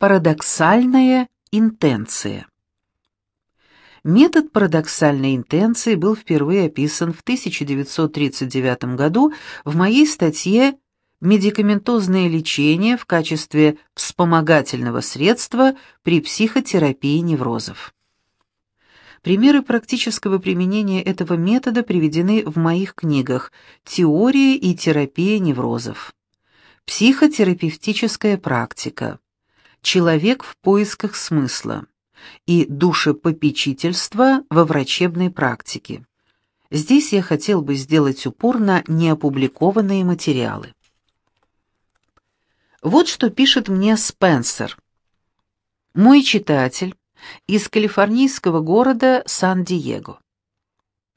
Парадоксальная интенция. Метод парадоксальной интенции был впервые описан в 1939 году в моей статье «Медикаментозное лечение в качестве вспомогательного средства при психотерапии неврозов». Примеры практического применения этого метода приведены в моих книгах «Теория и терапия неврозов», «Психотерапевтическая практика», «Человек в поисках смысла» и «Душепопечительство во врачебной практике». Здесь я хотел бы сделать упор на неопубликованные материалы. Вот что пишет мне Спенсер. Мой читатель из калифорнийского города Сан-Диего.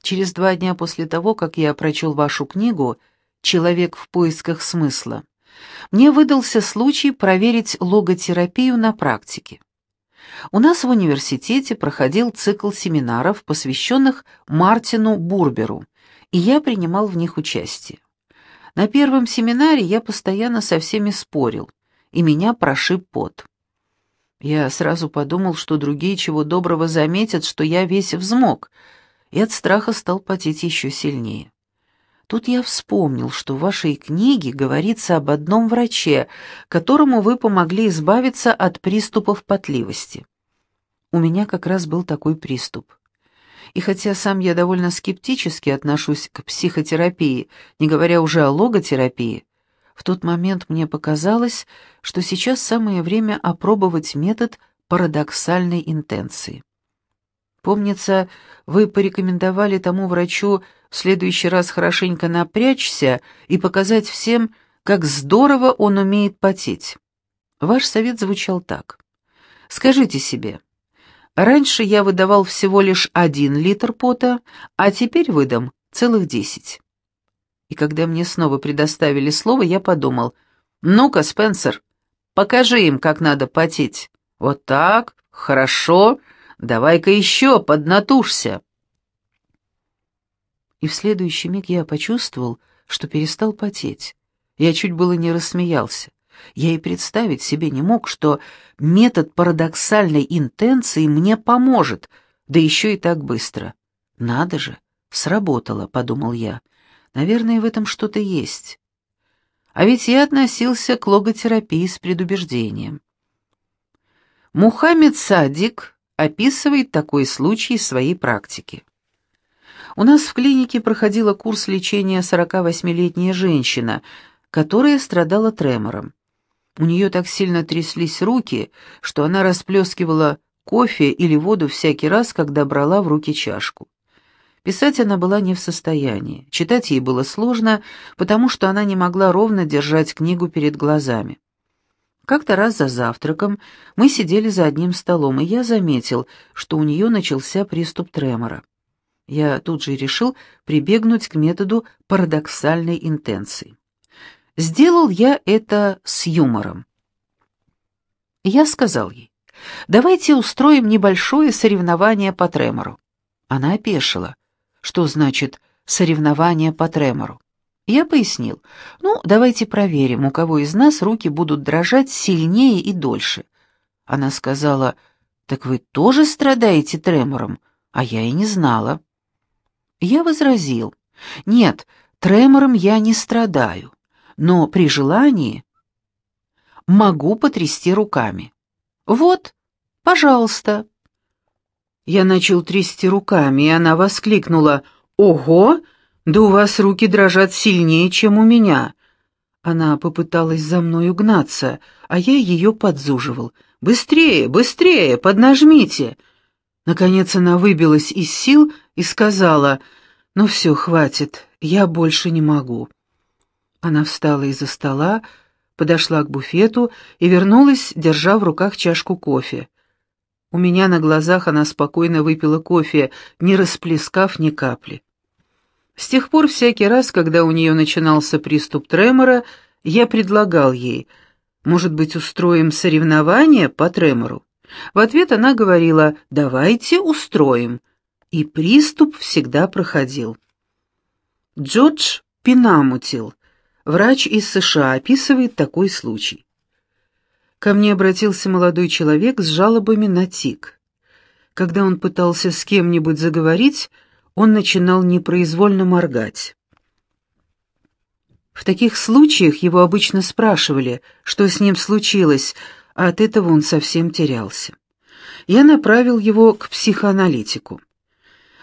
Через два дня после того, как я прочел вашу книгу «Человек в поисках смысла», мне выдался случай проверить логотерапию на практике. У нас в университете проходил цикл семинаров, посвященных Мартину Бурберу, и я принимал в них участие. На первом семинаре я постоянно со всеми спорил, и меня прошиб пот. Я сразу подумал, что другие чего доброго заметят, что я весь взмок, и от страха стал потеть еще сильнее. Тут я вспомнил, что в вашей книге говорится об одном враче, которому вы помогли избавиться от приступов потливости. У меня как раз был такой приступ. И хотя сам я довольно скептически отношусь к психотерапии, не говоря уже о логотерапии, в тот момент мне показалось, что сейчас самое время опробовать метод парадоксальной интенции. Помнится, вы порекомендовали тому врачу в следующий раз хорошенько напрячься и показать всем, как здорово он умеет потеть. Ваш совет звучал так. Скажите себе, раньше я выдавал всего лишь один литр пота, а теперь выдам целых десять. И когда мне снова предоставили слово, я подумал, «Ну-ка, Спенсер, покажи им, как надо потеть. Вот так, хорошо, давай-ка еще, поднатужься». И в следующий миг я почувствовал, что перестал потеть. Я чуть было не рассмеялся. Я и представить себе не мог, что метод парадоксальной интенции мне поможет, да еще и так быстро. «Надо же, сработало», — подумал я. Наверное, в этом что-то есть. А ведь я относился к логотерапии с предубеждением. Мухаммед Садик описывает такой случай в своей практике. У нас в клинике проходила курс лечения 48-летняя женщина, которая страдала тремором. У нее так сильно тряслись руки, что она расплескивала кофе или воду всякий раз, когда брала в руки чашку. Писать она была не в состоянии, читать ей было сложно, потому что она не могла ровно держать книгу перед глазами. Как-то раз за завтраком мы сидели за одним столом, и я заметил, что у нее начался приступ тремора. Я тут же решил прибегнуть к методу парадоксальной интенции. Сделал я это с юмором. Я сказал ей, давайте устроим небольшое соревнование по тремору. Она опешила что значит «соревнование по тремору». Я пояснил, ну, давайте проверим, у кого из нас руки будут дрожать сильнее и дольше. Она сказала, так вы тоже страдаете тремором, а я и не знала. Я возразил, нет, тремором я не страдаю, но при желании могу потрясти руками. Вот, пожалуйста. Я начал трясти руками, и она воскликнула «Ого! Да у вас руки дрожат сильнее, чем у меня!» Она попыталась за мной угнаться, а я ее подзуживал. «Быстрее, быстрее, поднажмите!» Наконец она выбилась из сил и сказала «Ну все, хватит, я больше не могу». Она встала из-за стола, подошла к буфету и вернулась, держа в руках чашку кофе. У меня на глазах она спокойно выпила кофе, не расплескав ни капли. С тех пор всякий раз, когда у нее начинался приступ тремора, я предлагал ей, может быть, устроим соревнование по тремору. В ответ она говорила «давайте устроим», и приступ всегда проходил. Джордж Пинамутил, врач из США, описывает такой случай. Ко мне обратился молодой человек с жалобами на тик. Когда он пытался с кем-нибудь заговорить, он начинал непроизвольно моргать. В таких случаях его обычно спрашивали, что с ним случилось, а от этого он совсем терялся. Я направил его к психоаналитику.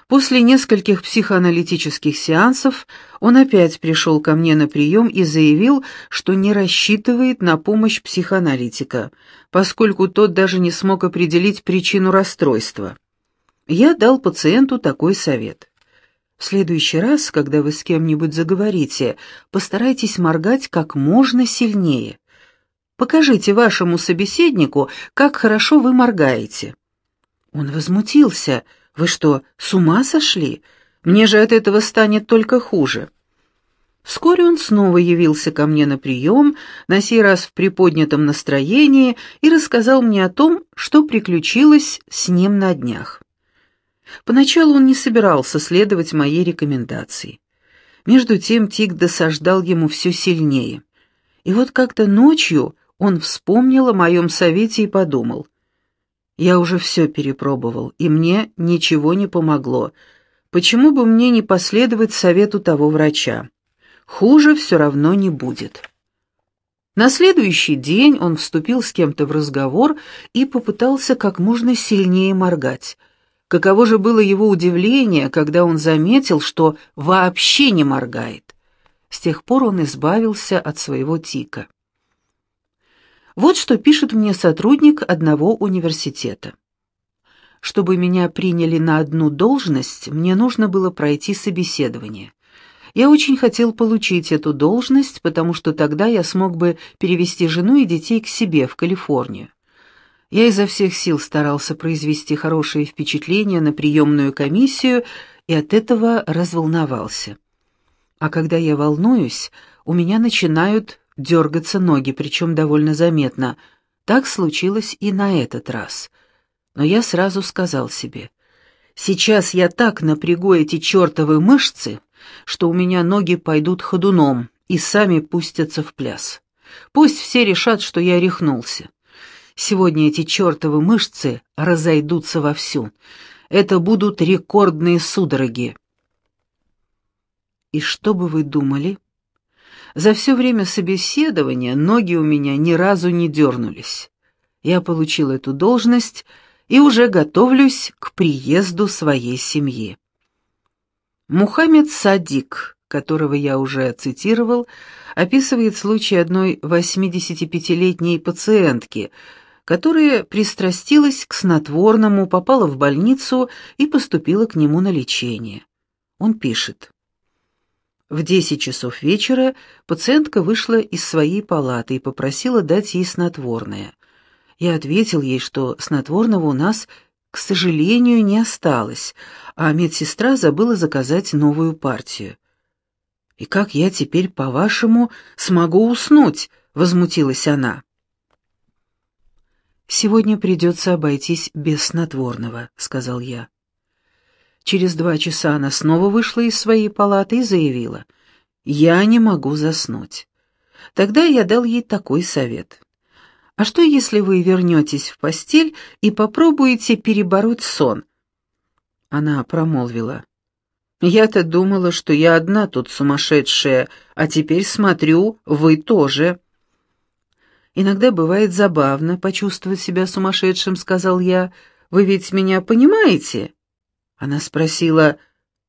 После нескольких психоаналитических сеансов он опять пришел ко мне на прием и заявил, что не рассчитывает на помощь психоаналитика, поскольку тот даже не смог определить причину расстройства. Я дал пациенту такой совет. В следующий раз, когда вы с кем-нибудь заговорите, постарайтесь моргать как можно сильнее. Покажите вашему собеседнику, как хорошо вы моргаете. Он возмутился. «Вы что, с ума сошли? Мне же от этого станет только хуже». Вскоре он снова явился ко мне на прием, на сей раз в приподнятом настроении, и рассказал мне о том, что приключилось с ним на днях. Поначалу он не собирался следовать моей рекомендации. Между тем Тик досаждал ему все сильнее. И вот как-то ночью он вспомнил о моем совете и подумал. Я уже все перепробовал, и мне ничего не помогло. Почему бы мне не последовать совету того врача? Хуже все равно не будет. На следующий день он вступил с кем-то в разговор и попытался как можно сильнее моргать — Каково же было его удивление, когда он заметил, что вообще не моргает. С тех пор он избавился от своего тика. Вот что пишет мне сотрудник одного университета. Чтобы меня приняли на одну должность, мне нужно было пройти собеседование. Я очень хотел получить эту должность, потому что тогда я смог бы перевести жену и детей к себе в Калифорнию. Я изо всех сил старался произвести хорошее впечатление на приемную комиссию и от этого разволновался. А когда я волнуюсь, у меня начинают дергаться ноги, причем довольно заметно. Так случилось и на этот раз. Но я сразу сказал себе, сейчас я так напрягу эти чертовы мышцы, что у меня ноги пойдут ходуном и сами пустятся в пляс. Пусть все решат, что я рехнулся. Сегодня эти чертовы мышцы разойдутся вовсю. Это будут рекордные судороги. И что бы вы думали? За все время собеседования ноги у меня ни разу не дернулись. Я получил эту должность и уже готовлюсь к приезду своей семьи. Мухаммед Садик, которого я уже цитировал, описывает случай одной 85-летней пациентки – которая пристрастилась к снотворному, попала в больницу и поступила к нему на лечение. Он пишет. В 10 часов вечера пациентка вышла из своей палаты и попросила дать ей снотворное. Я ответил ей, что снотворного у нас, к сожалению, не осталось, а медсестра забыла заказать новую партию. «И как я теперь, по-вашему, смогу уснуть?» — возмутилась она. «Сегодня придется обойтись без снотворного», — сказал я. Через два часа она снова вышла из своей палаты и заявила, «Я не могу заснуть». Тогда я дал ей такой совет. «А что, если вы вернетесь в постель и попробуете перебороть сон?» Она промолвила. «Я-то думала, что я одна тут сумасшедшая, а теперь смотрю, вы тоже». Иногда бывает забавно почувствовать себя сумасшедшим, сказал я. Вы ведь меня понимаете? Она спросила,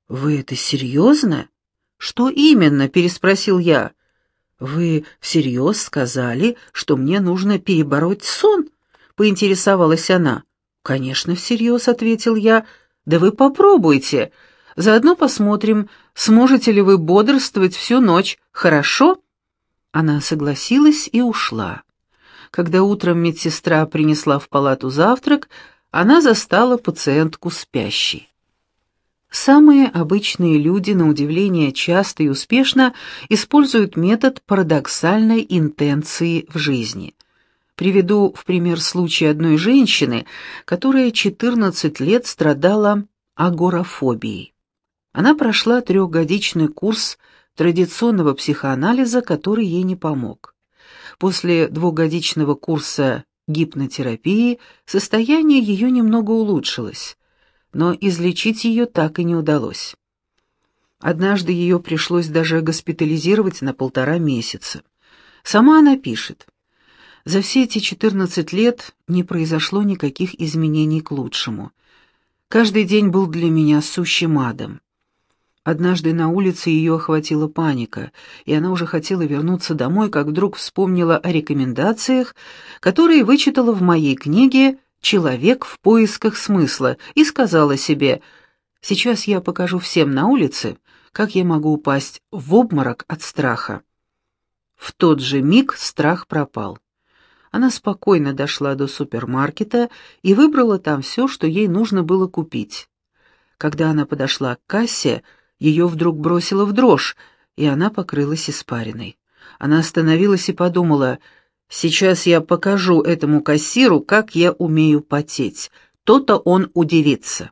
вы это серьезно? Что именно? переспросил я. Вы всерьез сказали, что мне нужно перебороть сон? Поинтересовалась она. Конечно, всерьез, ответил я. Да вы попробуйте. Заодно посмотрим, сможете ли вы бодрствовать всю ночь, хорошо?» Она согласилась и ушла. Когда утром медсестра принесла в палату завтрак, она застала пациентку спящей. Самые обычные люди, на удивление, часто и успешно используют метод парадоксальной интенции в жизни. Приведу в пример случай одной женщины, которая 14 лет страдала агорафобией. Она прошла трехгодичный курс традиционного психоанализа, который ей не помог. После двухгодичного курса гипнотерапии состояние ее немного улучшилось, но излечить ее так и не удалось. Однажды ее пришлось даже госпитализировать на полтора месяца. Сама она пишет. За все эти 14 лет не произошло никаких изменений к лучшему. Каждый день был для меня сущим адом. Однажды на улице ее охватила паника, и она уже хотела вернуться домой, как вдруг вспомнила о рекомендациях, которые вычитала в моей книге «Человек в поисках смысла» и сказала себе «Сейчас я покажу всем на улице, как я могу упасть в обморок от страха». В тот же миг страх пропал. Она спокойно дошла до супермаркета и выбрала там все, что ей нужно было купить. Когда она подошла к кассе, ее вдруг бросило в дрожь, и она покрылась испариной. Она остановилась и подумала, «Сейчас я покажу этому кассиру, как я умею потеть. То-то он удивится».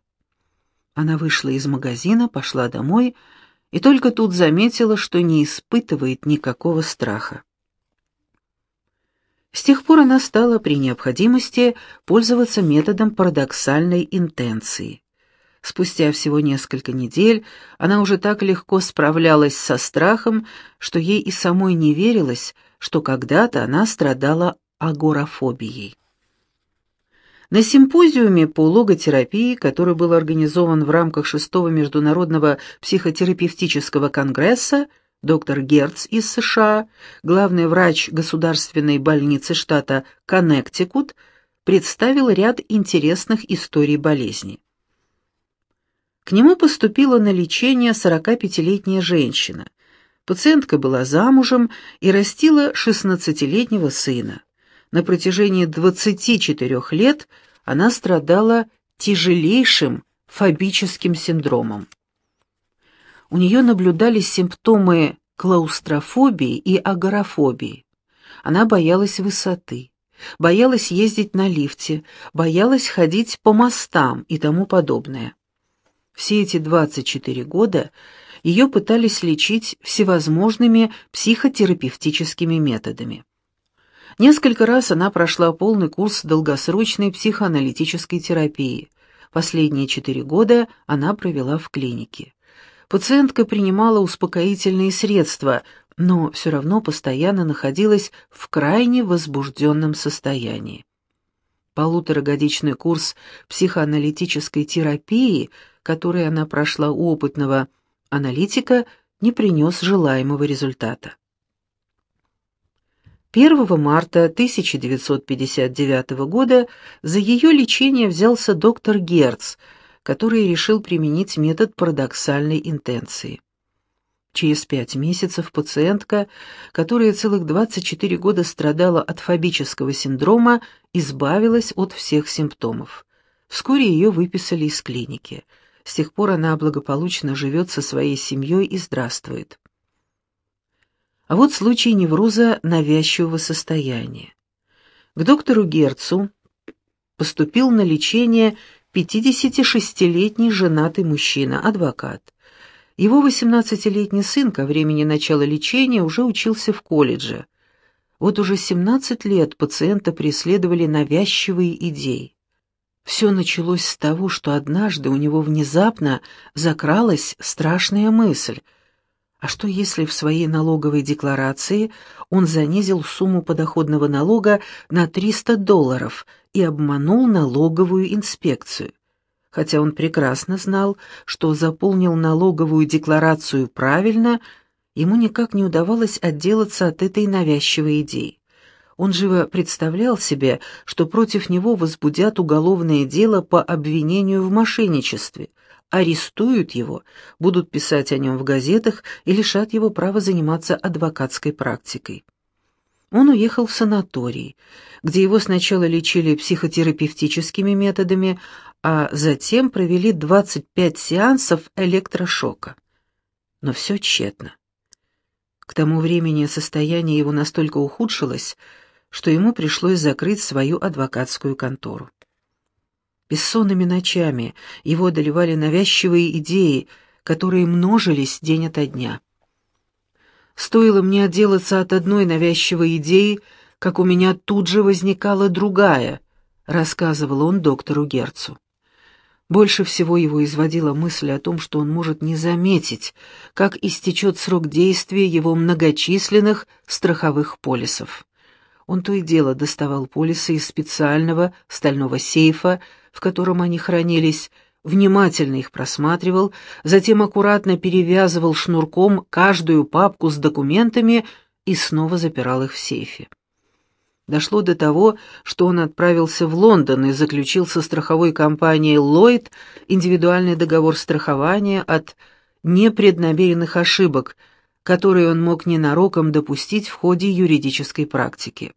Она вышла из магазина, пошла домой и только тут заметила, что не испытывает никакого страха. С тех пор она стала при необходимости пользоваться методом парадоксальной интенции. Спустя всего несколько недель она уже так легко справлялась со страхом, что ей и самой не верилось, что когда-то она страдала агорафобией. На симпозиуме по логотерапии, который был организован в рамках шестого международного психотерапевтического конгресса, доктор Герц из США, главный врач государственной больницы штата Коннектикут, представил ряд интересных историй болезни. К нему поступила на лечение 45-летняя женщина. Пациентка была замужем и растила 16-летнего сына. На протяжении 24 лет она страдала тяжелейшим фобическим синдромом. У нее наблюдались симптомы клаустрофобии и агорафобии. Она боялась высоты, боялась ездить на лифте, боялась ходить по мостам и тому подобное. Все эти 24 года ее пытались лечить всевозможными психотерапевтическими методами. Несколько раз она прошла полный курс долгосрочной психоаналитической терапии. Последние четыре года она провела в клинике. Пациентка принимала успокоительные средства, но все равно постоянно находилась в крайне возбужденном состоянии. Полуторагодичный курс психоаналитической терапии – который она прошла у опытного аналитика, не принес желаемого результата. 1 марта 1959 года за ее лечение взялся доктор Герц, который решил применить метод парадоксальной интенции. Через пять месяцев пациентка, которая целых 24 года страдала от фобического синдрома, избавилась от всех симптомов. Вскоре ее выписали из клиники – с тех пор она благополучно живет со своей семьей и здравствует. А вот случай невроза навязчивого состояния. К доктору Герцу поступил на лечение 56-летний женатый мужчина, адвокат. Его 18-летний сын ко времени начала лечения уже учился в колледже. Вот уже 17 лет пациента преследовали навязчивые идеи. Все началось с того, что однажды у него внезапно закралась страшная мысль. А что если в своей налоговой декларации он занизил сумму подоходного налога на 300 долларов и обманул налоговую инспекцию? Хотя он прекрасно знал, что заполнил налоговую декларацию правильно, ему никак не удавалось отделаться от этой навязчивой идеи. Он живо представлял себе, что против него возбудят уголовное дело по обвинению в мошенничестве, арестуют его, будут писать о нем в газетах и лишат его права заниматься адвокатской практикой. Он уехал в санаторий, где его сначала лечили психотерапевтическими методами, а затем провели 25 сеансов электрошока. Но все тщетно. К тому времени состояние его настолько ухудшилось, что ему пришлось закрыть свою адвокатскую контору. Бессонными ночами его одолевали навязчивые идеи, которые множились день ото дня. Стоило мне отделаться от одной навязчивой идеи, как у меня тут же возникала другая, рассказывал он доктору Герцу. Больше всего его изводила мысль о том, что он может не заметить, как истечет срок действия его многочисленных страховых полисов. Он то и дело доставал полисы из специального стального сейфа, в котором они хранились, внимательно их просматривал, затем аккуратно перевязывал шнурком каждую папку с документами и снова запирал их в сейфе. Дошло до того, что он отправился в Лондон и заключил со страховой компанией Lloyd индивидуальный договор страхования от непреднамеренных ошибок, которые он мог ненароком допустить в ходе юридической практики.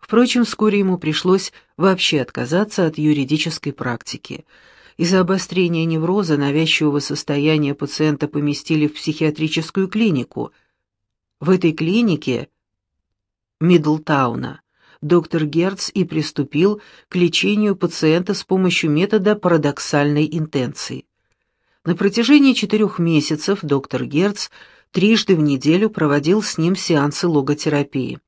Впрочем, вскоре ему пришлось вообще отказаться от юридической практики. Из-за обострения невроза навязчивого состояния пациента поместили в психиатрическую клинику. В этой клинике Мидлтауна, доктор Герц и приступил к лечению пациента с помощью метода парадоксальной интенции. На протяжении четырех месяцев доктор Герц трижды в неделю проводил с ним сеансы логотерапии.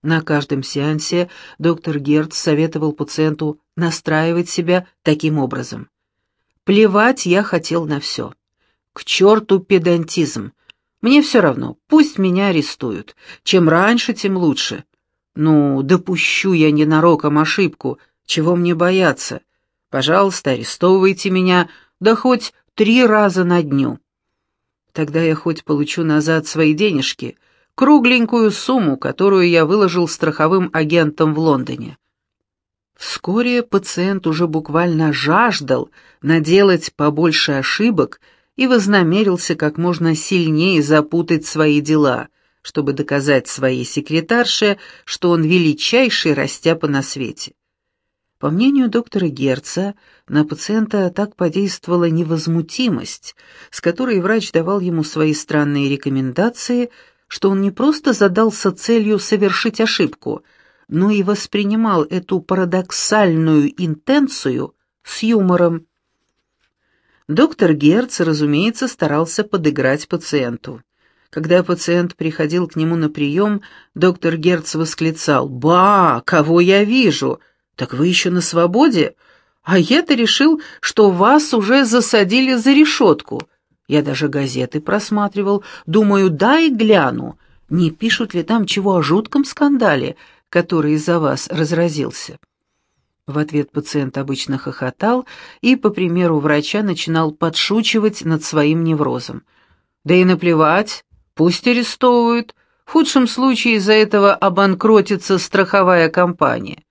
На каждом сеансе доктор Герц советовал пациенту настраивать себя таким образом. «Плевать я хотел на все. К черту педантизм. Мне все равно, пусть меня арестуют. Чем раньше, тем лучше. Ну, допущу я ненароком ошибку, чего мне бояться? Пожалуйста, арестовывайте меня, да хоть три раза на дню. Тогда я хоть получу назад свои денежки, кругленькую сумму, которую я выложил страховым агентам в Лондоне. Вскоре пациент уже буквально жаждал наделать побольше ошибок и вознамерился как можно сильнее запутать свои дела, чтобы доказать своей секретарше, что он величайший растяпа на свете. По мнению доктора Герца, на пациента так подействовала невозмутимость, с которой врач давал ему свои странные рекомендации, что он не просто задался целью совершить ошибку, но и воспринимал эту парадоксальную интенцию с юмором. Доктор Герц, разумеется, старался подыграть пациенту. Когда пациент приходил к нему на прием, доктор Герц восклицал «Ба, кого я вижу? Так вы еще на свободе? А я-то решил, что вас уже засадили за решетку. Я даже газеты просматривал, думаю, дай гляну, не пишут ли там чего о жутком скандале, который из-за вас разразился». В ответ пациент обычно хохотал и, по примеру врача, начинал подшучивать над своим неврозом. «Да и наплевать, пусть арестовывают. В худшем случае из-за этого обанкротится страховая компания».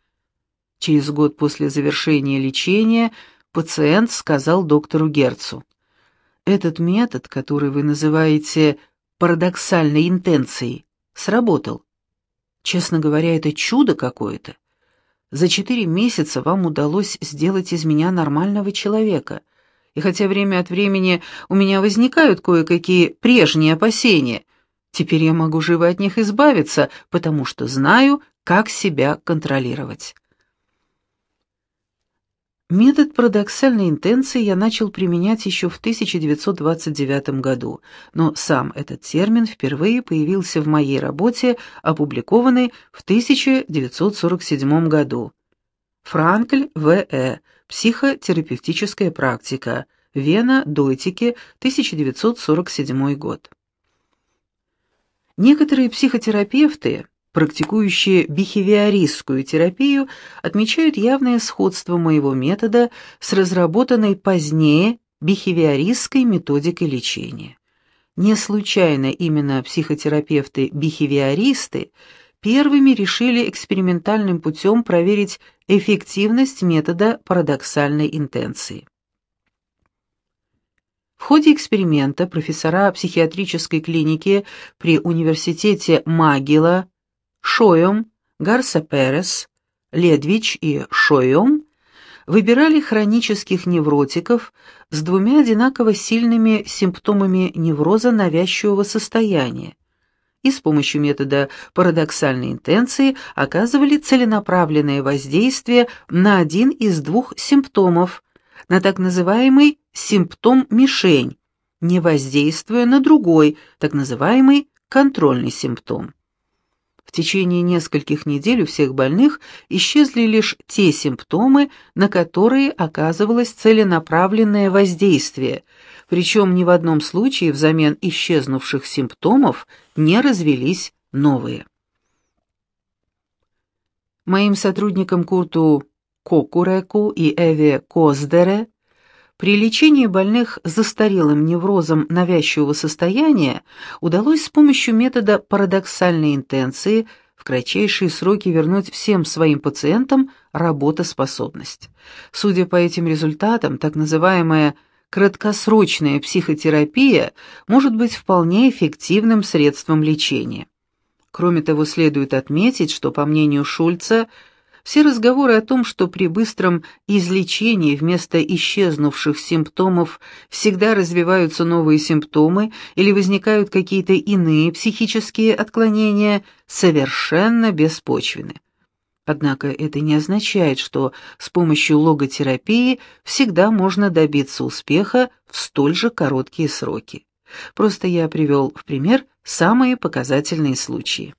Через год после завершения лечения пациент сказал доктору Герцу. «Этот метод, который вы называете парадоксальной интенцией, сработал. Честно говоря, это чудо какое-то. За четыре месяца вам удалось сделать из меня нормального человека. И хотя время от времени у меня возникают кое-какие прежние опасения, теперь я могу живо от них избавиться, потому что знаю, как себя контролировать. Метод парадоксальной интенции я начал применять еще в 1929 году, но сам этот термин впервые появился в моей работе, опубликованной в 1947 году. Франкль В.Э. Психотерапевтическая практика. Вена, Дойтики, 1947 год. Некоторые психотерапевты практикующие бихевиористскую терапию, отмечают явное сходство моего метода с разработанной позднее бихевиористской методикой лечения. Не случайно именно психотерапевты-бихевиористы первыми решили экспериментальным путем проверить эффективность метода парадоксальной интенции. В ходе эксперимента профессора психиатрической клиники при университете Магила Шоем, Гарса Перес, Ледвич и Шоем выбирали хронических невротиков с двумя одинаково сильными симптомами невроза навязчивого состояния и с помощью метода парадоксальной интенции оказывали целенаправленное воздействие на один из двух симптомов, на так называемый симптом-мишень, не воздействуя на другой, так называемый контрольный симптом. В течение нескольких недель у всех больных исчезли лишь те симптомы, на которые оказывалось целенаправленное воздействие, причем ни в одном случае взамен исчезнувших симптомов не развелись новые. Моим сотрудникам Курту Кокуреку и Эве Коздере при лечении больных застарелым неврозом навязчивого состояния удалось с помощью метода парадоксальной интенции в кратчайшие сроки вернуть всем своим пациентам работоспособность. Судя по этим результатам, так называемая краткосрочная психотерапия может быть вполне эффективным средством лечения. Кроме того, следует отметить, что, по мнению Шульца, все разговоры о том, что при быстром излечении вместо исчезнувших симптомов всегда развиваются новые симптомы или возникают какие-то иные психические отклонения, совершенно беспочвены. Однако это не означает, что с помощью логотерапии всегда можно добиться успеха в столь же короткие сроки. Просто я привел в пример самые показательные случаи.